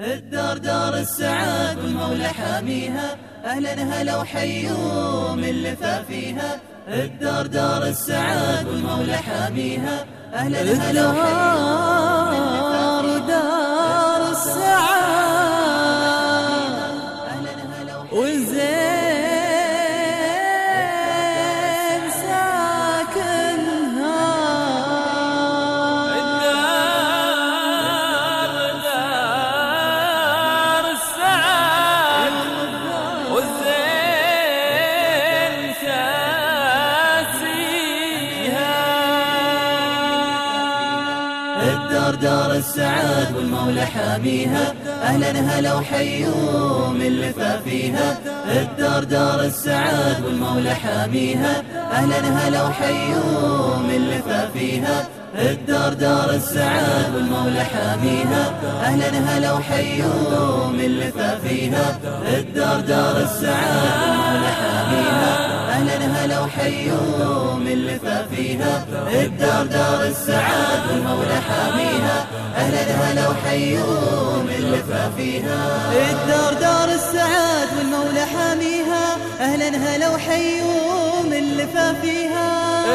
الدار دار السعاد والمولى حاميها. أهلا هلا وحيوا من لفا فيها. الدار دار السعاد والمولى حاميها. أهلا هلا وحيوا الدار دار السعاد والمولى حاميها. أهلا هلا وحيوا من لفا فيها. الدار دار السعاد والمولى حاميها. أهلا هلا وحيوا من لفا فيها. الدار دار السعاد والمولى حاميها. أهلا هلا وحيوا من لفا فيها. الدار دار السعاد هلا وحيوا من لفا فيها الدار دار السعاد والمولى حاميها. أهلا هلا وحيوا من لفا فيها. الدار دار السعاد والمولى حاميها. أهلا هلا وحيوا من لفا فيها.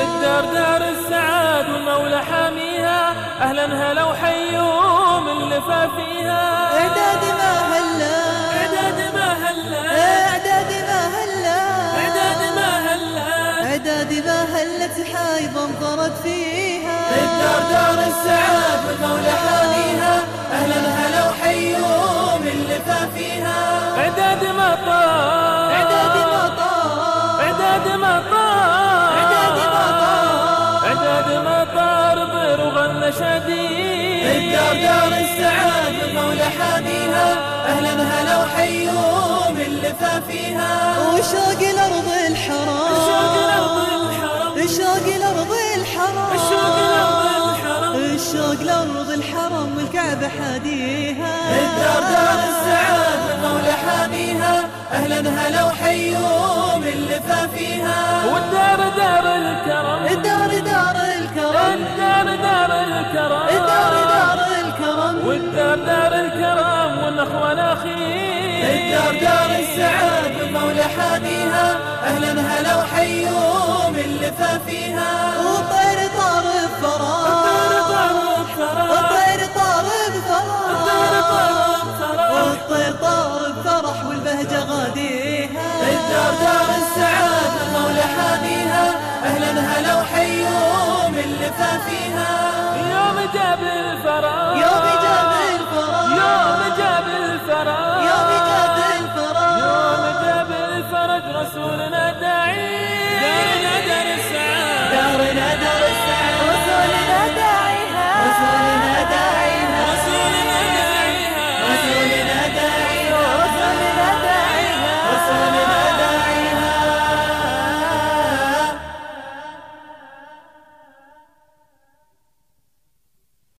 الدار دار السعاد والمولى حاميها. أهلا هلا وحيوا من لفا فيها. هلا إعداد ما هلت حايض انظرت فيها. الدار دار السعاد والمولى حاميها. أهلا هلا وحيوا من لفا فيها. إعداد ما طار إعداد ما طار إعداد ما طار إعداد ما طار إعداد ما طار طير وغنى شديد الدار دار السعاد والمولى حاميها. أهلا هلا وحيوا من لفا فيها. حاديها الدار دار السعاد والمولى حاميها. أهلا هلا وحيوا من لفا فيها. والدار دار الكرم. الدار دار الكرم. الدار دار الكرم. الدار دار الكرم. والدار دار الكرم والأخوة الأخير الدار دار السعاد والمولى حاميها. أهلا هلا وحيوا من لفا فيها. فيها. يوم جاب الفرح